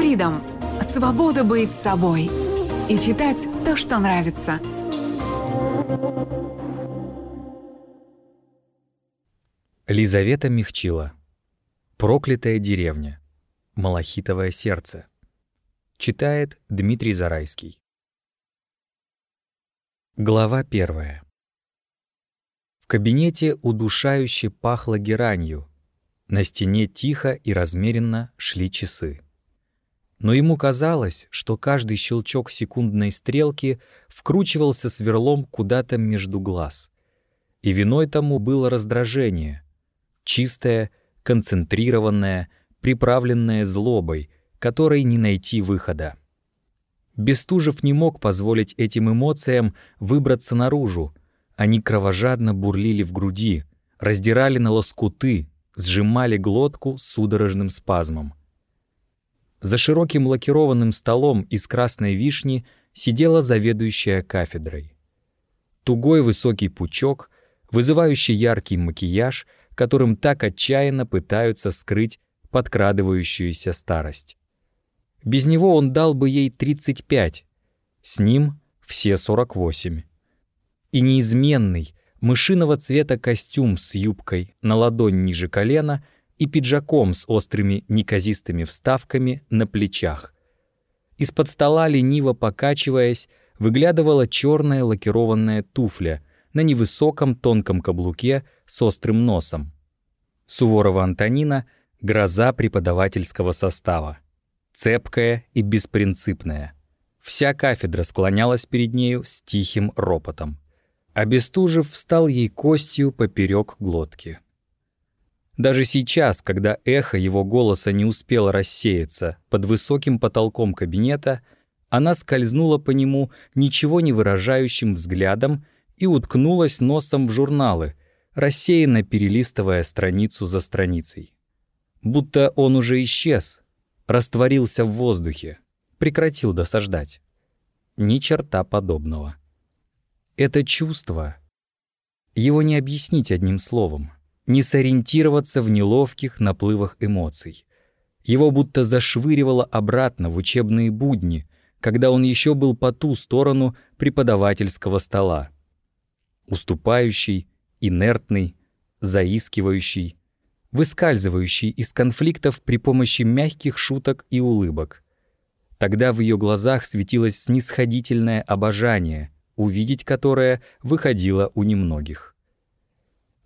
Freedom – свобода быть собой и читать то, что нравится. Лизавета Михчила. Проклятая деревня. Малахитовое сердце. Читает Дмитрий Зарайский. Глава первая. В кабинете удушающе пахло геранью. На стене тихо и размеренно шли часы. Но ему казалось, что каждый щелчок секундной стрелки вкручивался сверлом куда-то между глаз. И виной тому было раздражение. Чистое, концентрированное, приправленное злобой, которой не найти выхода. Бестужев не мог позволить этим эмоциям выбраться наружу. Они кровожадно бурлили в груди, раздирали на лоскуты, сжимали глотку судорожным спазмом. За широким лакированным столом из красной вишни сидела заведующая кафедрой. Тугой высокий пучок, вызывающий яркий макияж, которым так отчаянно пытаются скрыть подкрадывающуюся старость. Без него он дал бы ей 35, с ним все 48. И неизменный, мышиного цвета костюм с юбкой на ладонь ниже колена и пиджаком с острыми неказистыми вставками на плечах. Из-под стола, лениво покачиваясь, выглядывала черная лакированная туфля на невысоком тонком каблуке с острым носом. Суворова Антонина — гроза преподавательского состава цепкая и беспринципная. Вся кафедра склонялась перед нею с тихим ропотом. Бестужев встал ей костью поперек глотки. Даже сейчас, когда эхо его голоса не успело рассеяться под высоким потолком кабинета, она скользнула по нему ничего не выражающим взглядом и уткнулась носом в журналы, рассеянно перелистывая страницу за страницей. Будто он уже исчез, растворился в воздухе, прекратил досаждать. Ни черта подобного. Это чувство. Его не объяснить одним словом, не сориентироваться в неловких наплывах эмоций. Его будто зашвыривало обратно в учебные будни, когда он еще был по ту сторону преподавательского стола. Уступающий, инертный, заискивающий, выскальзывающий из конфликтов при помощи мягких шуток и улыбок. Тогда в ее глазах светилось снисходительное обожание, увидеть которое выходило у немногих.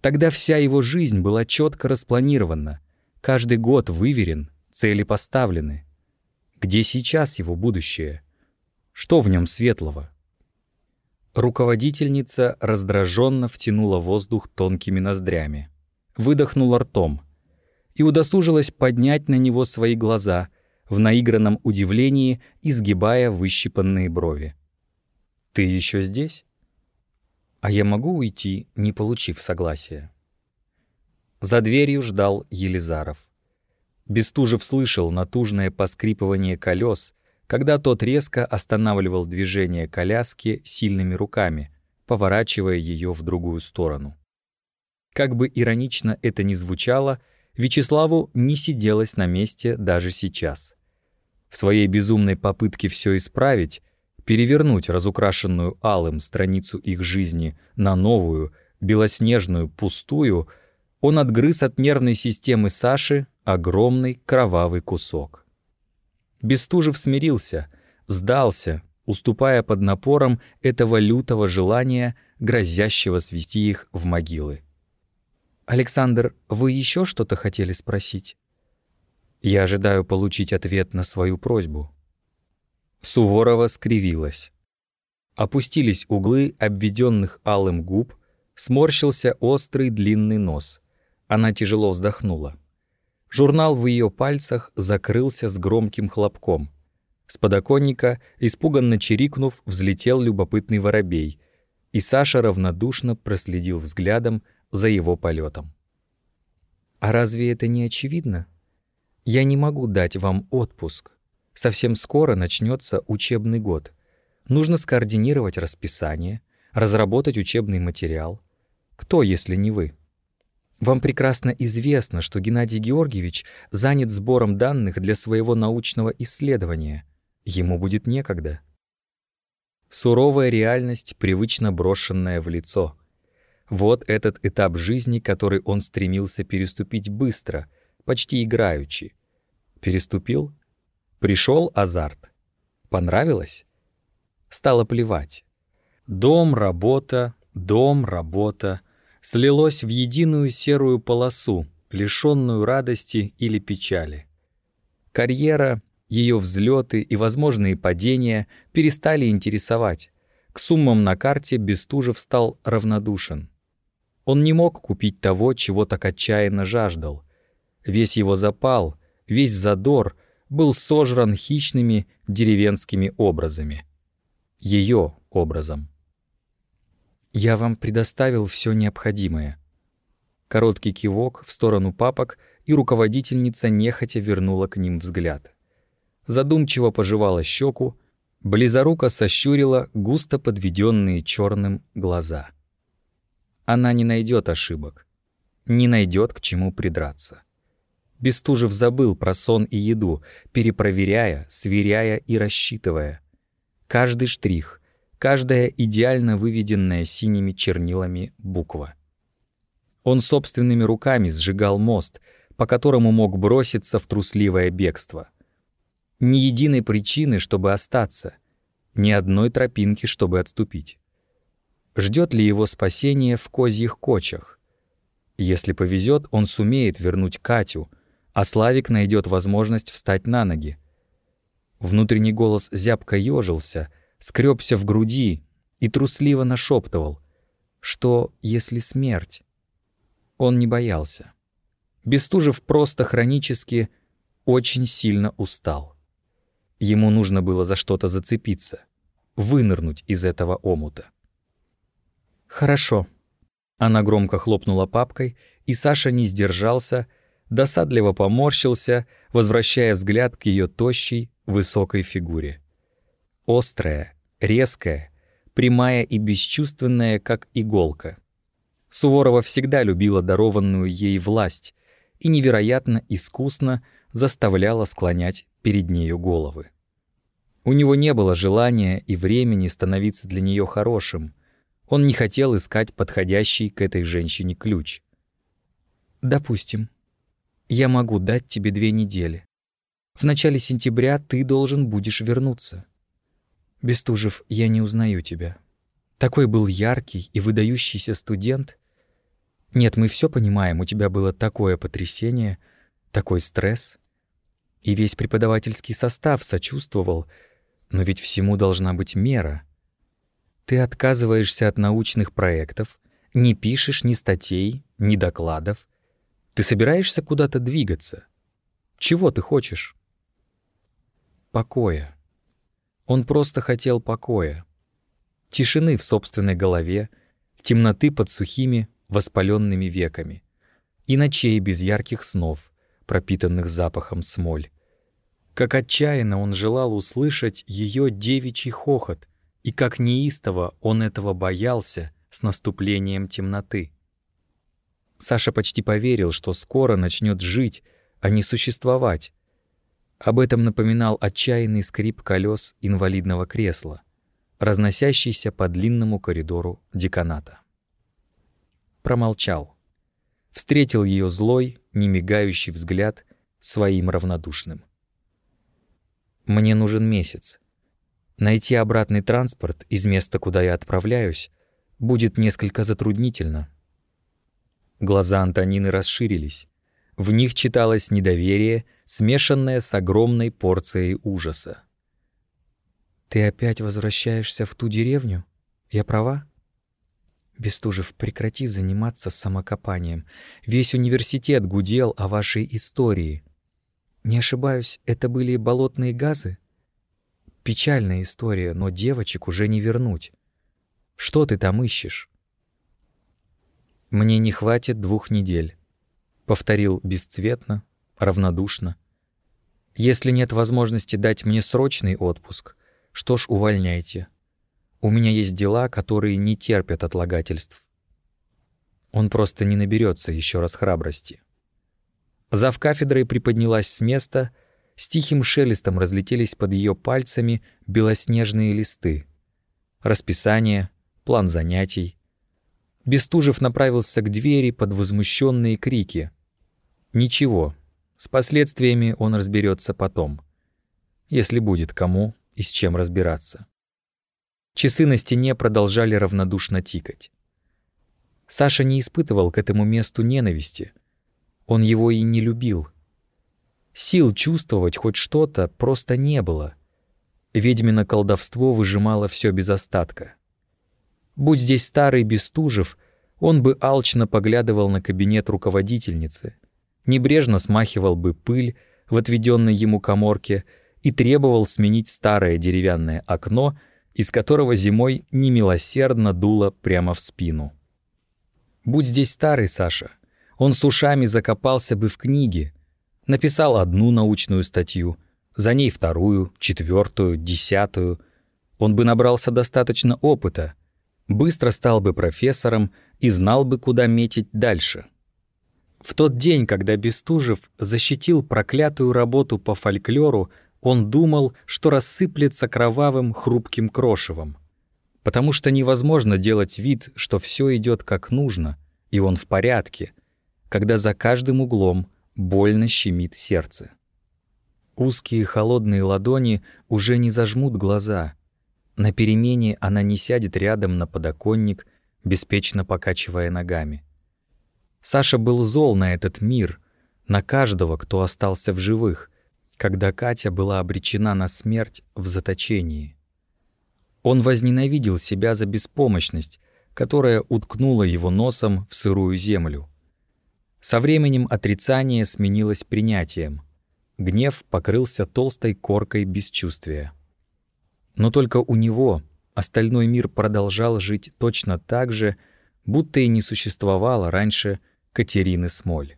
Тогда вся его жизнь была четко распланирована, каждый год выверен, цели поставлены. Где сейчас его будущее? Что в нем светлого? Руководительница раздраженно втянула воздух тонкими ноздрями выдохнула ртом и удосужилась поднять на него свои глаза в наигранном удивлении, изгибая выщипанные брови. «Ты еще здесь?» «А я могу уйти, не получив согласия?» За дверью ждал Елизаров. Бестужев слышал натужное поскрипывание колес, когда тот резко останавливал движение коляски сильными руками, поворачивая ее в другую сторону. Как бы иронично это ни звучало, Вячеславу не сиделось на месте даже сейчас. В своей безумной попытке все исправить, перевернуть разукрашенную алым страницу их жизни на новую, белоснежную, пустую, он отгрыз от нервной системы Саши огромный кровавый кусок. Бестужев смирился, сдался, уступая под напором этого лютого желания, грозящего свести их в могилы. «Александр, вы еще что-то хотели спросить?» «Я ожидаю получить ответ на свою просьбу». Суворова скривилась. Опустились углы обведенных алым губ, сморщился острый длинный нос. Она тяжело вздохнула. Журнал в ее пальцах закрылся с громким хлопком. С подоконника, испуганно чирикнув, взлетел любопытный воробей, и Саша равнодушно проследил взглядом за его полетом. А разве это не очевидно? Я не могу дать вам отпуск. Совсем скоро начнется учебный год. Нужно скоординировать расписание, разработать учебный материал. Кто, если не вы? Вам прекрасно известно, что Геннадий Георгиевич занят сбором данных для своего научного исследования. Ему будет некогда. Суровая реальность, привычно брошенная в лицо. Вот этот этап жизни, который он стремился переступить быстро, почти играючи. Переступил? Пришел азарт. Понравилось? Стало плевать. Дом, работа, дом, работа слилось в единую серую полосу, лишенную радости или печали. Карьера, ее взлеты и возможные падения перестали интересовать. К суммам на карте Бестужев стал равнодушен. Он не мог купить того, чего так отчаянно жаждал. Весь его запал, весь задор был сожран хищными деревенскими образами. Ее образом. «Я вам предоставил все необходимое». Короткий кивок в сторону папок, и руководительница нехотя вернула к ним взгляд. Задумчиво пожевала щеку, близоруко сощурила густо подведенные черным глаза. Она не найдет ошибок, не найдет к чему придраться. Бестужев забыл про сон и еду, перепроверяя, сверяя и рассчитывая. Каждый штрих, каждая идеально выведенная синими чернилами буква. Он собственными руками сжигал мост, по которому мог броситься в трусливое бегство. Ни единой причины, чтобы остаться, ни одной тропинки, чтобы отступить. Ждет ли его спасение в козьих кочах? Если повезет, он сумеет вернуть Катю, а Славик найдет возможность встать на ноги. Внутренний голос зябко ежился, скребся в груди и трусливо нашептывал, что если смерть? Он не боялся. Бестужев просто хронически очень сильно устал. Ему нужно было за что-то зацепиться, вынырнуть из этого омута. «Хорошо». Она громко хлопнула папкой, и Саша не сдержался, досадливо поморщился, возвращая взгляд к ее тощей, высокой фигуре. Острая, резкая, прямая и бесчувственная, как иголка. Суворова всегда любила дарованную ей власть и невероятно искусно заставляла склонять перед нею головы. У него не было желания и времени становиться для нее хорошим. Он не хотел искать подходящий к этой женщине ключ. «Допустим, я могу дать тебе две недели. В начале сентября ты должен будешь вернуться. Бестужев, я не узнаю тебя. Такой был яркий и выдающийся студент. Нет, мы все понимаем, у тебя было такое потрясение, такой стресс. И весь преподавательский состав сочувствовал, но ведь всему должна быть мера. Ты отказываешься от научных проектов, не пишешь ни статей, ни докладов. Ты собираешься куда-то двигаться. Чего ты хочешь? Покоя. Он просто хотел покоя. Тишины в собственной голове, темноты под сухими, воспаленными веками. И ночей без ярких снов, пропитанных запахом смоль. Как отчаянно он желал услышать ее девичий хохот, и как неистово он этого боялся с наступлением темноты. Саша почти поверил, что скоро начнет жить, а не существовать, об этом напоминал отчаянный скрип колес инвалидного кресла, разносящийся по длинному коридору деканата. Промолчал. Встретил ее злой, немигающий взгляд своим равнодушным. «Мне нужен месяц. Найти обратный транспорт из места, куда я отправляюсь, будет несколько затруднительно». Глаза Антонины расширились. В них читалось недоверие, смешанное с огромной порцией ужаса. «Ты опять возвращаешься в ту деревню? Я права?» «Бестужев, прекрати заниматься самокопанием. Весь университет гудел о вашей истории. Не ошибаюсь, это были болотные газы?» «Печальная история, но девочек уже не вернуть. Что ты там ищешь?» «Мне не хватит двух недель повторил бесцветно, равнодушно. Если нет возможности дать мне срочный отпуск, что ж, увольняйте. У меня есть дела, которые не терпят отлагательств. Он просто не наберется еще раз храбрости. Зав кафедрой приподнялась с места, с тихим шелестом разлетелись под ее пальцами белоснежные листы. Расписание, план занятий. Бестужев направился к двери под возмущенные крики. Ничего, с последствиями он разберется потом, если будет кому и с чем разбираться. Часы на стене продолжали равнодушно тикать. Саша не испытывал к этому месту ненависти. Он его и не любил. Сил чувствовать хоть что-то просто не было. Ведьмино колдовство выжимало все без остатка. Будь здесь старый Бестужев, он бы алчно поглядывал на кабинет руководительницы, небрежно смахивал бы пыль в отведенной ему коморке и требовал сменить старое деревянное окно, из которого зимой немилосердно дуло прямо в спину. Будь здесь старый Саша, он с ушами закопался бы в книге, написал одну научную статью, за ней вторую, четвертую, десятую. Он бы набрался достаточно опыта, быстро стал бы профессором и знал бы, куда метить дальше. В тот день, когда Бестужев защитил проклятую работу по фольклору, он думал, что рассыплется кровавым хрупким крошевом потому что невозможно делать вид, что все идет как нужно, и он в порядке, когда за каждым углом больно щемит сердце. Узкие холодные ладони уже не зажмут глаза. На перемене она не сядет рядом на подоконник, беспечно покачивая ногами. Саша был зол на этот мир, на каждого, кто остался в живых, когда Катя была обречена на смерть в заточении. Он возненавидел себя за беспомощность, которая уткнула его носом в сырую землю. Со временем отрицание сменилось принятием. Гнев покрылся толстой коркой бесчувствия. Но только у него остальной мир продолжал жить точно так же, будто и не существовало раньше Катерины Смоль.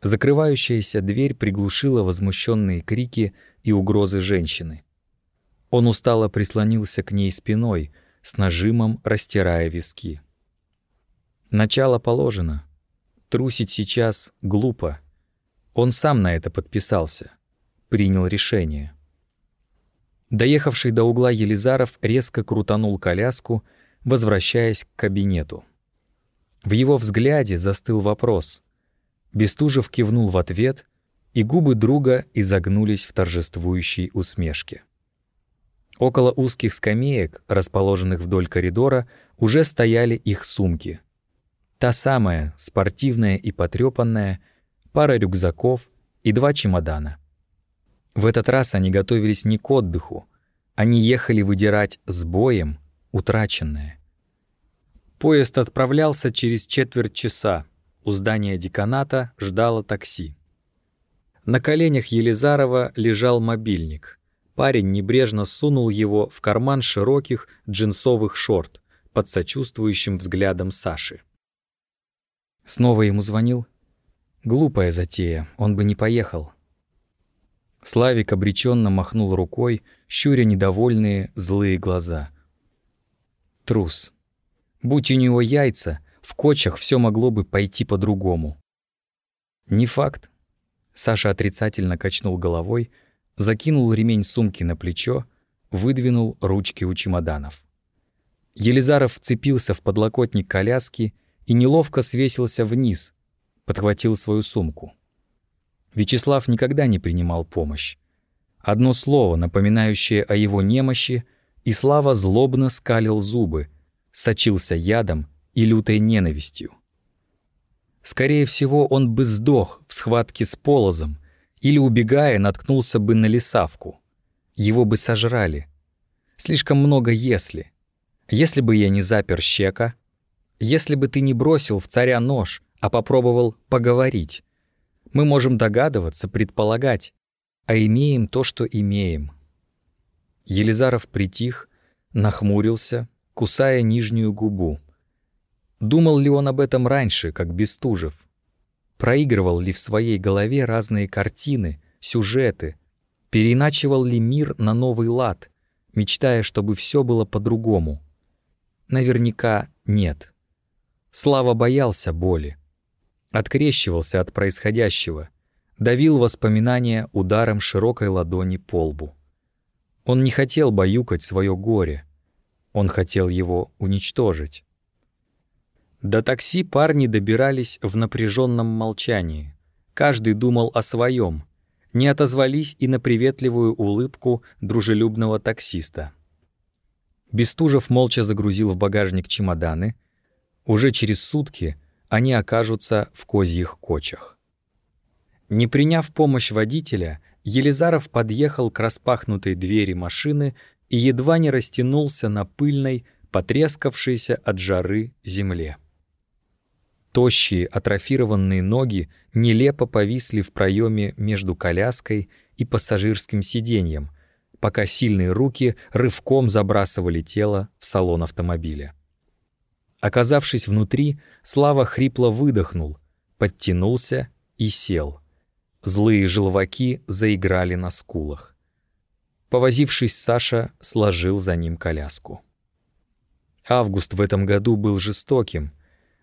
Закрывающаяся дверь приглушила возмущенные крики и угрозы женщины. Он устало прислонился к ней спиной, с нажимом растирая виски. Начало положено. Трусить сейчас глупо. Он сам на это подписался. Принял решение. Доехавший до угла Елизаров резко крутанул коляску, возвращаясь к кабинету. В его взгляде застыл вопрос. Бестужев кивнул в ответ, и губы друга изогнулись в торжествующей усмешке. Около узких скамеек, расположенных вдоль коридора, уже стояли их сумки. Та самая, спортивная и потрепанная, пара рюкзаков и два чемодана. В этот раз они готовились не к отдыху, они ехали выдирать с боем утраченное. Поезд отправлялся через четверть часа. У здания деканата ждало такси. На коленях Елизарова лежал мобильник. Парень небрежно сунул его в карман широких джинсовых шорт под сочувствующим взглядом Саши. Снова ему звонил. Глупая затея, он бы не поехал. Славик обреченно махнул рукой, щуря недовольные злые глаза. Трус. Будь у него яйца, в кочах все могло бы пойти по-другому. Не факт. Саша отрицательно качнул головой, закинул ремень сумки на плечо, выдвинул ручки у чемоданов. Елизаров вцепился в подлокотник коляски и неловко свесился вниз, подхватил свою сумку. Вячеслав никогда не принимал помощь. Одно слово, напоминающее о его немощи, и Слава злобно скалил зубы, сочился ядом и лютой ненавистью. Скорее всего, он бы сдох в схватке с Полозом, или, убегая, наткнулся бы на лесавку. Его бы сожрали. Слишком много «если». Если бы я не запер щека, если бы ты не бросил в царя нож, а попробовал поговорить, мы можем догадываться, предполагать, а имеем то, что имеем. Елизаров притих, нахмурился, кусая нижнюю губу. Думал ли он об этом раньше, как Бестужев? Проигрывал ли в своей голове разные картины, сюжеты? Переиначивал ли мир на новый лад, мечтая, чтобы все было по-другому? Наверняка нет. Слава боялся боли. Открещивался от происходящего, давил воспоминания ударом широкой ладони по лбу. Он не хотел баюкать свое горе. Он хотел его уничтожить. До такси парни добирались в напряженном молчании. Каждый думал о своем, не отозвались и на приветливую улыбку дружелюбного таксиста. Бестужев молча загрузил в багажник чемоданы. Уже через сутки они окажутся в козьих кочах. Не приняв помощь водителя, Елизаров подъехал к распахнутой двери машины и едва не растянулся на пыльной, потрескавшейся от жары земле. Тощие, атрофированные ноги нелепо повисли в проеме между коляской и пассажирским сиденьем, пока сильные руки рывком забрасывали тело в салон автомобиля. Оказавшись внутри, Слава хрипло выдохнул, подтянулся и сел. Злые желваки заиграли на скулах. Повозившись, Саша сложил за ним коляску. Август в этом году был жестоким,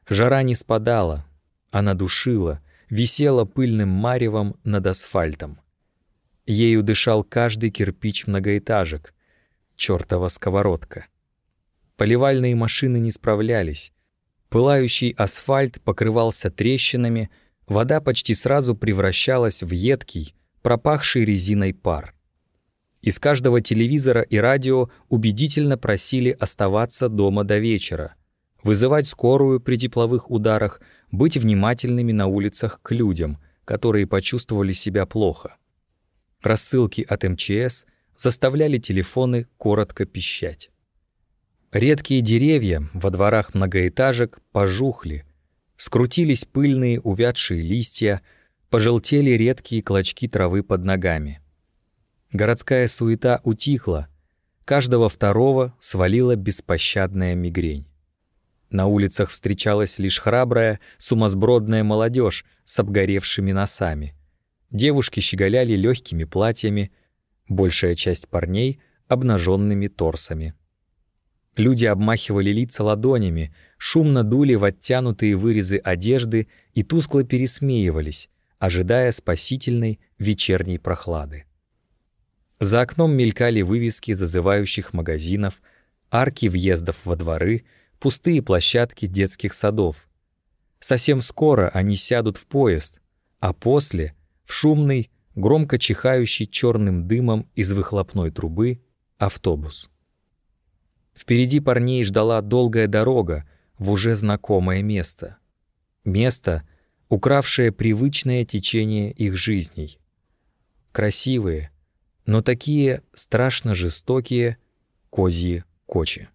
Жара не спадала, она душила, висела пыльным маревом над асфальтом. Ею дышал каждый кирпич многоэтажек, чертова сковородка. Поливальные машины не справлялись. Пылающий асфальт покрывался трещинами, вода почти сразу превращалась в едкий, пропахший резиной пар. Из каждого телевизора и радио убедительно просили оставаться дома до вечера — вызывать скорую при тепловых ударах, быть внимательными на улицах к людям, которые почувствовали себя плохо. Рассылки от МЧС заставляли телефоны коротко пищать. Редкие деревья во дворах многоэтажек пожухли, скрутились пыльные увядшие листья, пожелтели редкие клочки травы под ногами. Городская суета утихла, каждого второго свалила беспощадная мигрень. На улицах встречалась лишь храбрая, сумасбродная молодежь с обгоревшими носами. Девушки щеголяли легкими платьями, большая часть парней — обнаженными торсами. Люди обмахивали лица ладонями, шумно дули в оттянутые вырезы одежды и тускло пересмеивались, ожидая спасительной вечерней прохлады. За окном мелькали вывески зазывающих магазинов, арки въездов во дворы — пустые площадки детских садов. Совсем скоро они сядут в поезд, а после — в шумный, громко чихающий черным дымом из выхлопной трубы автобус. Впереди парней ждала долгая дорога в уже знакомое место. Место, укравшее привычное течение их жизней. Красивые, но такие страшно жестокие козьи кочи.